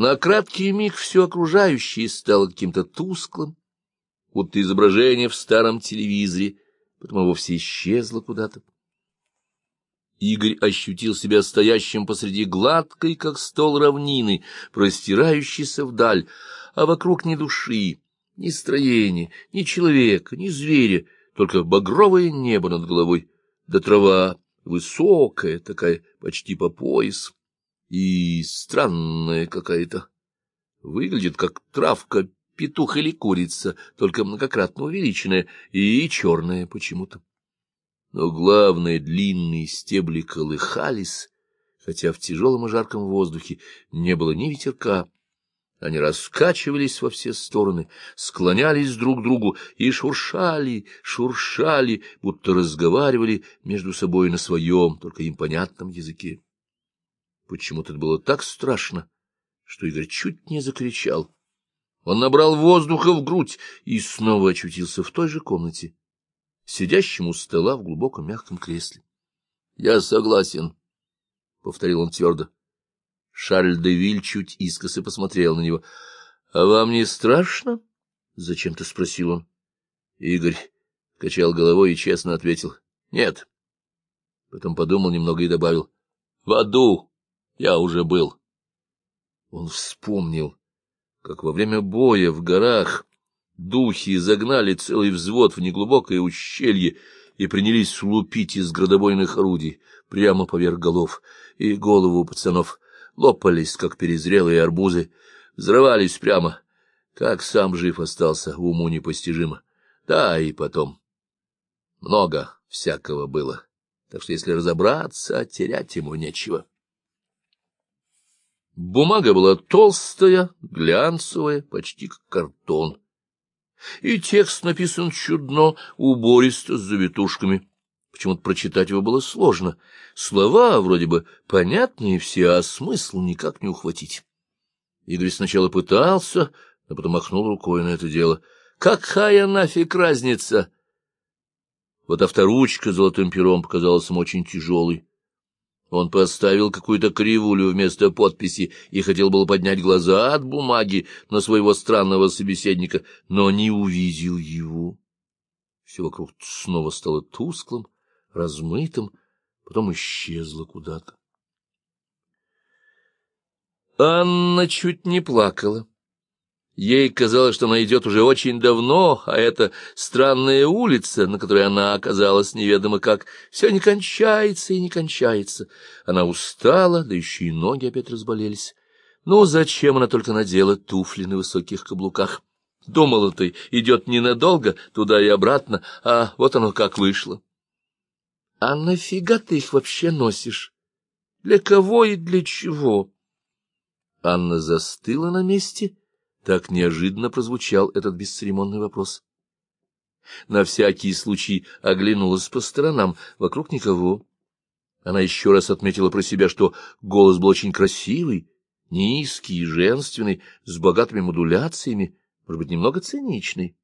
На краткий миг все окружающее стало каким-то тусклым, будто изображение в старом телевизоре, потом вовсе исчезло куда-то. Игорь ощутил себя стоящим посреди гладкой, как стол равнины, простирающейся вдаль, а вокруг ни души, ни строения, ни человека, ни зверя, только багровое небо над головой, да трава высокая, такая почти по пояс, и странная какая-то. Выглядит как травка, петух или курица, только многократно увеличенная и черная почему-то. Но главное, длинные стебли колыхались, хотя в тяжелом и жарком воздухе не было ни ветерка. Они раскачивались во все стороны, склонялись друг к другу и шуршали, шуршали, будто разговаривали между собой на своем, только им понятном языке. Почему-то это было так страшно, что Игорь чуть не закричал. Он набрал воздуха в грудь и снова очутился в той же комнате, сидящим у стола в глубоком мягком кресле. — Я согласен, — повторил он твердо. Шарль де Виль чуть искоса посмотрел на него. — А вам не страшно? — зачем-то спросил он. Игорь качал головой и честно ответил. — Нет. Потом подумал немного и добавил. — В аду я уже был. Он вспомнил, как во время боя в горах Духи загнали целый взвод в неглубокое ущелье и принялись лупить из градобойных орудий прямо поверх голов, и голову пацанов лопались, как перезрелые арбузы, взрывались прямо. Как сам жив остался, уму непостижимо. Да, и потом. Много всякого было, так что если разобраться, терять ему нечего. Бумага была толстая, глянцевая, почти как картон и текст написан чудно, убористо, с завитушками. Почему-то прочитать его было сложно. Слова вроде бы понятные все, а смысл никак не ухватить. Игорь сначала пытался, а потом махнул рукой на это дело. Какая нафиг разница? Вот авторучка золотым пером показалась ему очень тяжелой. Он поставил какую-то кривулю вместо подписи и хотел было поднять глаза от бумаги на своего странного собеседника, но не увидел его. Все вокруг снова стало тусклым, размытым, потом исчезло куда-то. Анна чуть не плакала. Ей казалось, что она идет уже очень давно, а эта странная улица, на которой она оказалась неведомо как, все не кончается и не кончается. Она устала, да еще и ноги опять разболелись. Ну, зачем она только надела туфли на высоких каблуках? Думала ты, идет ненадолго, туда и обратно, а вот оно как вышло. А нафига ты их вообще носишь? Для кого и для чего? Анна застыла на месте так неожиданно прозвучал этот бесцеремонный вопрос. На всякий случай оглянулась по сторонам, вокруг никого. Она еще раз отметила про себя, что голос был очень красивый, низкий, женственный, с богатыми модуляциями, может быть, немного циничный.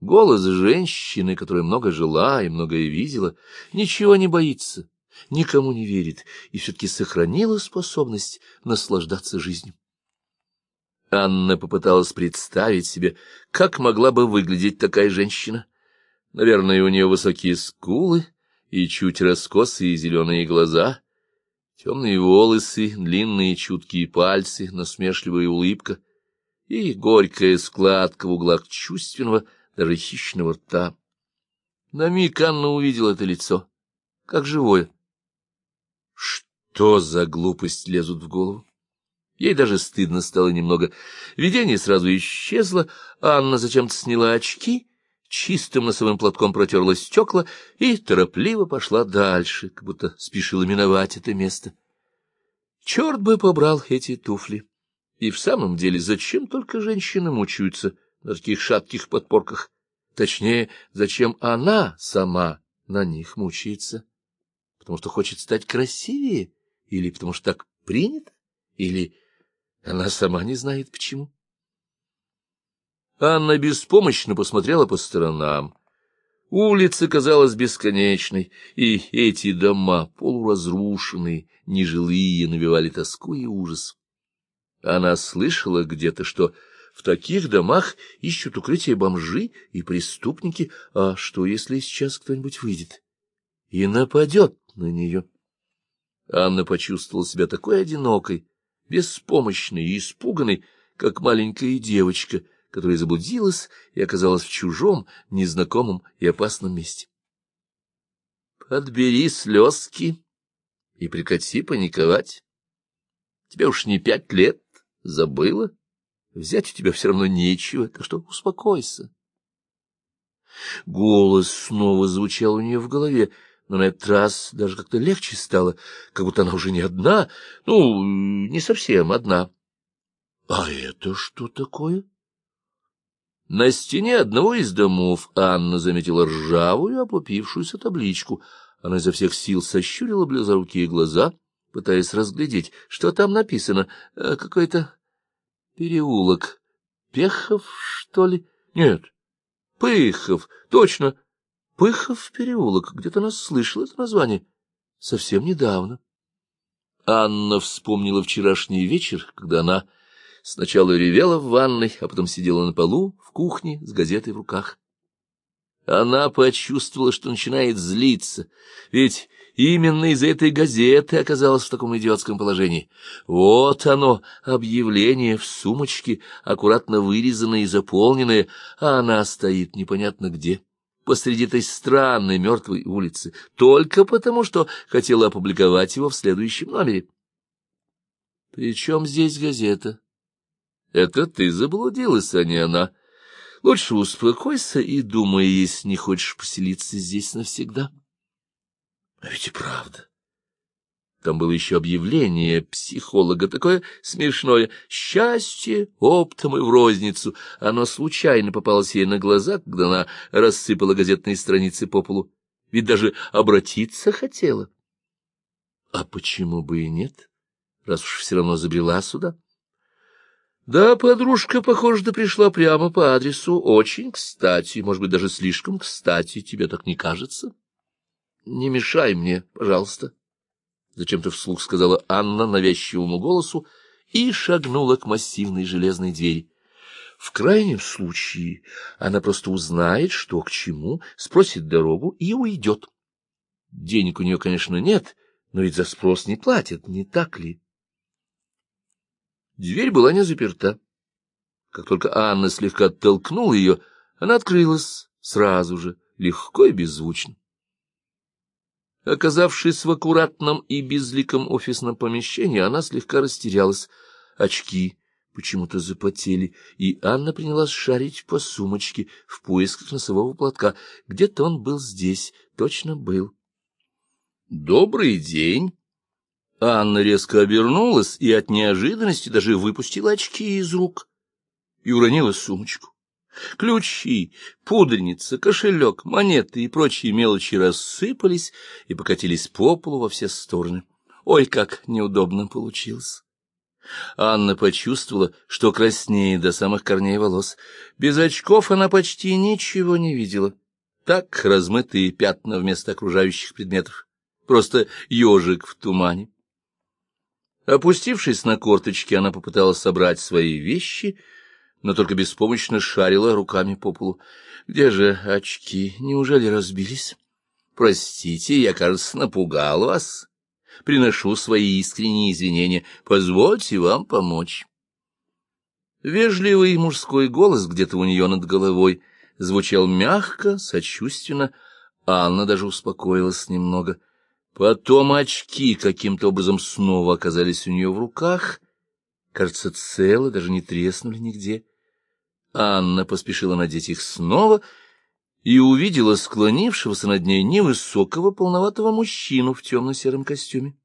Голос женщины, которая много жила и многое видела, ничего не боится, никому не верит и все-таки сохранила способность наслаждаться жизнью. Анна попыталась представить себе, как могла бы выглядеть такая женщина. Наверное, у нее высокие скулы и чуть раскосые зеленые глаза, темные волосы, длинные чуткие пальцы, насмешливая улыбка и горькая складка в углах чувственного, даже хищного рта. На миг Анна увидела это лицо, как живое. Что за глупость лезут в голову? Ей даже стыдно стало немного. Видение сразу исчезло, Анна зачем-то сняла очки, чистым носовым платком протерла стекла и торопливо пошла дальше, как будто спешила миновать это место. Черт бы побрал эти туфли! И в самом деле, зачем только женщины мучаются на таких шатких подпорках? Точнее, зачем она сама на них мучается? Потому что хочет стать красивее? Или потому что так принято? Или она сама не знает почему. Анна беспомощно посмотрела по сторонам. Улица казалась бесконечной, и эти дома, полуразрушенные, нежилые, навевали тоску и ужас. Она слышала где-то, что в таких домах ищут укрытие бомжи и преступники, а что, если сейчас кто-нибудь выйдет и нападет на нее? Анна почувствовала себя такой одинокой, беспомощной и испуганной, как маленькая девочка, которая заблудилась и оказалась в чужом, незнакомом и опасном месте. Подбери слезки и прекрати паниковать. Тебе уж не пять лет, забыла. Взять у тебя все равно нечего, так что успокойся. Голос снова звучал у нее в голове, но на этот раз даже как-то легче стало, как будто она уже не одна, ну, не совсем одна. А это что такое? На стене одного из домов Анна заметила ржавую, облупившуюся табличку. Она изо всех сил сощурила близорукие глаза, пытаясь разглядеть, что там написано. Э, какой-то переулок. Пехов, что ли? Нет, Пыхов, точно. Пыхов переулок. Где-то она слышала это название. Совсем недавно. Анна вспомнила вчерашний вечер, когда она сначала ревела в ванной, а потом сидела на полу в кухне с газетой в руках. Она почувствовала, что начинает злиться, ведь именно из-за этой газеты оказалась в таком идиотском положении. Вот оно, объявление в сумочке, аккуратно вырезанное и заполненное, а она стоит непонятно где, посреди этой странной мертвой улицы, только потому, что хотела опубликовать его в следующем номере. Причем здесь газета? Это ты заблудилась, а не она. Лучше успокойся и думай, если не хочешь поселиться здесь навсегда. А ведь и правда. Там было еще объявление психолога, такое смешное. Счастье оптом и в розницу. Оно случайно попалось ей на глаза, когда она рассыпала газетные страницы по полу. Ведь даже обратиться хотела. А почему бы и нет, раз уж все равно забрела сюда? Да, подружка, похоже, ты пришла прямо по адресу. Очень кстати, может быть, даже слишком кстати, тебе так не кажется? Не мешай мне, пожалуйста. Зачем-то вслух сказала Анна навязчивому голосу и шагнула к массивной железной двери. В крайнем случае она просто узнает, что к чему, спросит дорогу и уйдет. Денег у нее, конечно, нет, но ведь за спрос не платят, не так ли? Дверь была не заперта. Как только Анна слегка оттолкнула ее, она открылась сразу же, легко и беззвучно. Оказавшись в аккуратном и безликом офисном помещении, она слегка растерялась. Очки почему-то запотели, и Анна принялась шарить по сумочке в поисках носового платка. Где-то он был здесь, точно был. — Добрый день! Анна резко обернулась и от неожиданности даже выпустила очки из рук и уронила сумочку. Ключи, пудреница, кошелек, монеты и прочие мелочи рассыпались и покатились по полу во все стороны. Ой, как неудобно получилось! Анна почувствовала, что краснеет до самых корней волос. Без очков она почти ничего не видела. Так размытые пятна вместо окружающих предметов. Просто ежик в тумане. Опустившись на корточки, она попыталась собрать свои вещи, но только беспомощно шарила руками по полу. Где же очки? Неужели разбились? Простите, я, кажется, напугал вас. Приношу свои искренние извинения. Позвольте вам помочь. Вежливый мужской голос где-то у нее над головой звучал мягко, сочувственно. Анна даже успокоилась немного — Потом очки каким-то образом снова оказались у нее в руках. Кажется, целы, даже не треснули нигде. Анна поспешила надеть их снова и увидела склонившегося над ней невысокого полноватого мужчину в темно-сером костюме.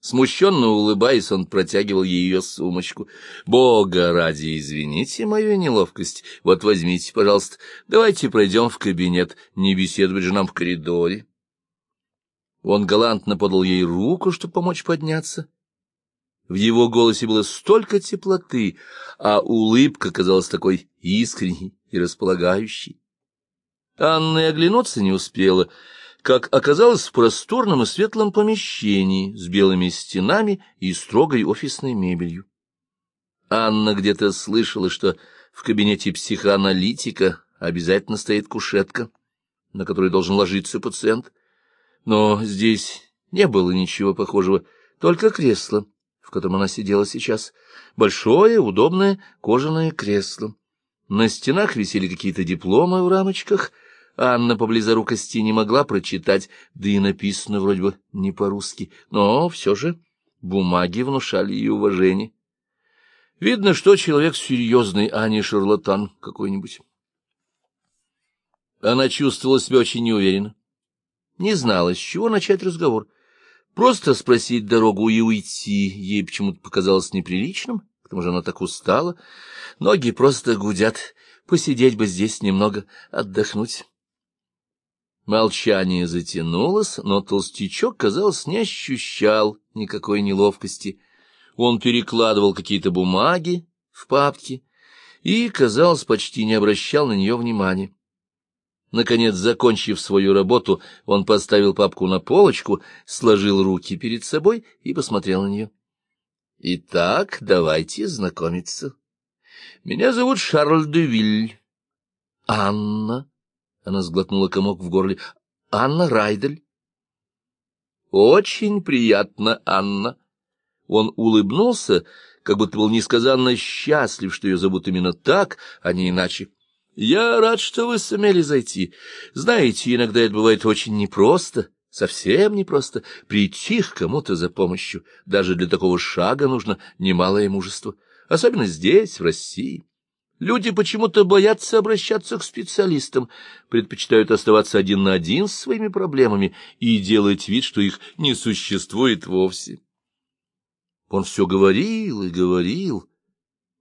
Смущенно улыбаясь, он протягивал ее сумочку. «Бога ради, извините мою неловкость. Вот возьмите, пожалуйста. Давайте пройдем в кабинет. Не беседовать же нам в коридоре». Он галантно подал ей руку, чтобы помочь подняться. В его голосе было столько теплоты, а улыбка казалась такой искренней и располагающей. Анна и оглянуться не успела, как оказалось в просторном и светлом помещении с белыми стенами и строгой офисной мебелью. Анна где-то слышала, что в кабинете психоаналитика обязательно стоит кушетка, на которой должен ложиться пациент. Но здесь не было ничего похожего, только кресло, в котором она сидела сейчас. Большое, удобное кожаное кресло. На стенах висели какие-то дипломы в рамочках. Анна по близорукости не могла прочитать, да и написано вроде бы не по-русски. Но все же бумаги внушали ей уважение. Видно, что человек серьезный, а не шарлатан какой-нибудь. Она чувствовала себя очень неуверенно. Не знала, с чего начать разговор. Просто спросить дорогу и уйти ей почему-то показалось неприличным, к тому же она так устала. Ноги просто гудят. Посидеть бы здесь немного, отдохнуть. Молчание затянулось, но толстячок, казалось, не ощущал никакой неловкости. Он перекладывал какие-то бумаги в папки и, казалось, почти не обращал на нее внимания. Наконец, закончив свою работу, он поставил папку на полочку, сложил руки перед собой и посмотрел на нее. — Итак, давайте знакомиться. Меня зовут Шарль де Виль. — Анна. Она сглотнула комок в горле. — Анна Райдель. — Очень приятно, Анна. Он улыбнулся, как будто был несказанно счастлив, что ее зовут именно так, а не иначе. — я рад, что вы сумели зайти. Знаете, иногда это бывает очень непросто, совсем непросто, прийти к кому-то за помощью. Даже для такого шага нужно немалое мужество, особенно здесь, в России. Люди почему-то боятся обращаться к специалистам, предпочитают оставаться один на один с своими проблемами и делать вид, что их не существует вовсе. Он все говорил и говорил,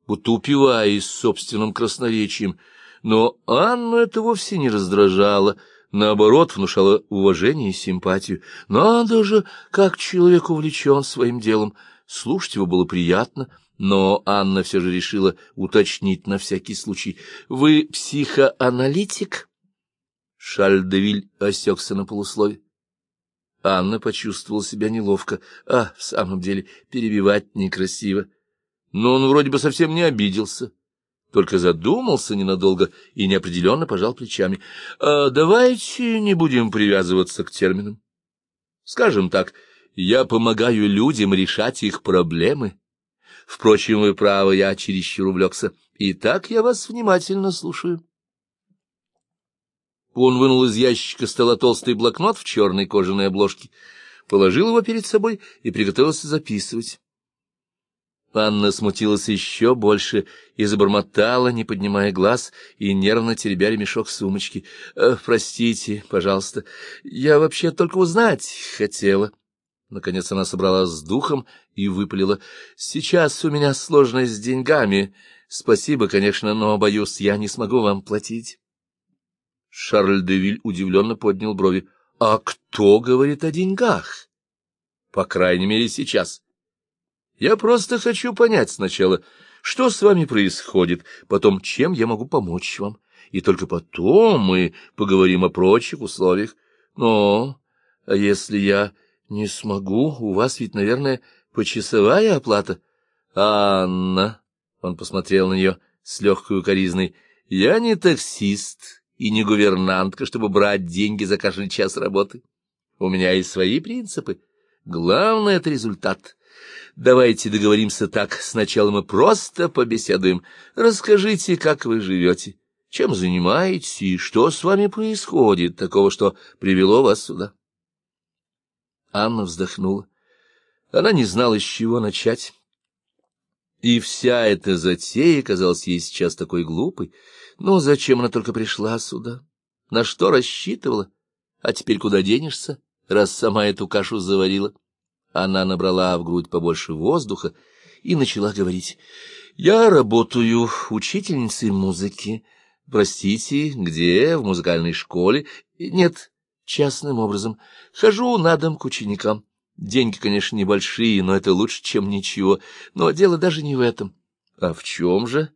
будто упиваясь собственным красноречием, но Анну это вовсе не раздражало, наоборот, внушало уважение и симпатию. Надо же, как человек увлечен своим делом. Слушать его было приятно, но Анна все же решила уточнить на всякий случай. — Вы психоаналитик? Шальдевиль осекся на полуслове. Анна почувствовала себя неловко. А, в самом деле, перебивать некрасиво. Но он вроде бы совсем не обиделся только задумался ненадолго и неопределенно пожал плечами. А давайте не будем привязываться к терминам. Скажем так, я помогаю людям решать их проблемы. Впрочем, вы правы, я чересчур увлекся. Итак, я вас внимательно слушаю. Он вынул из ящика стола толстый блокнот в черной кожаной обложке, положил его перед собой и приготовился записывать. Анна смутилась еще больше и забормотала, не поднимая глаз и нервно теребя ремешок сумочки. «Э, «Простите, пожалуйста, я вообще только узнать хотела». Наконец она собралась с духом и выпалила. «Сейчас у меня сложность с деньгами. Спасибо, конечно, но, боюсь, я не смогу вам платить». Шарль де Виль удивленно поднял брови. «А кто говорит о деньгах?» «По крайней мере, сейчас». Я просто хочу понять сначала, что с вами происходит, потом, чем я могу помочь вам, и только потом мы поговорим о прочих условиях. Но, а если я не смогу, у вас ведь, наверное, почасовая оплата? Анна, — он посмотрел на нее с легкой укоризной, — я не таксист и не гувернантка, чтобы брать деньги за каждый час работы. У меня есть свои принципы. Главное — это результат. Давайте договоримся так. Сначала мы просто побеседуем. Расскажите, как вы живете, чем занимаетесь и что с вами происходит, такого, что привело вас сюда. Анна вздохнула. Она не знала, с чего начать. И вся эта затея казалась ей сейчас такой глупой. Ну, зачем она только пришла сюда? На что рассчитывала? А теперь куда денешься, раз сама эту кашу заварила? — она набрала в грудь побольше воздуха и начала говорить. «Я работаю учительницей музыки. Простите, где? В музыкальной школе? Нет, частным образом. Хожу на дом к ученикам. Деньги, конечно, небольшие, но это лучше, чем ничего. Но дело даже не в этом. А в чем же?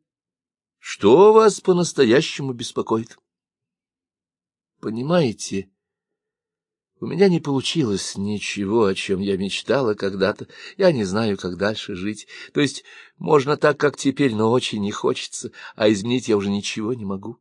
Что вас по-настоящему беспокоит? Понимаете, У меня не получилось ничего, о чем я мечтала когда-то. Я не знаю, как дальше жить. То есть можно так, как теперь, но очень не хочется, а изменить я уже ничего не могу.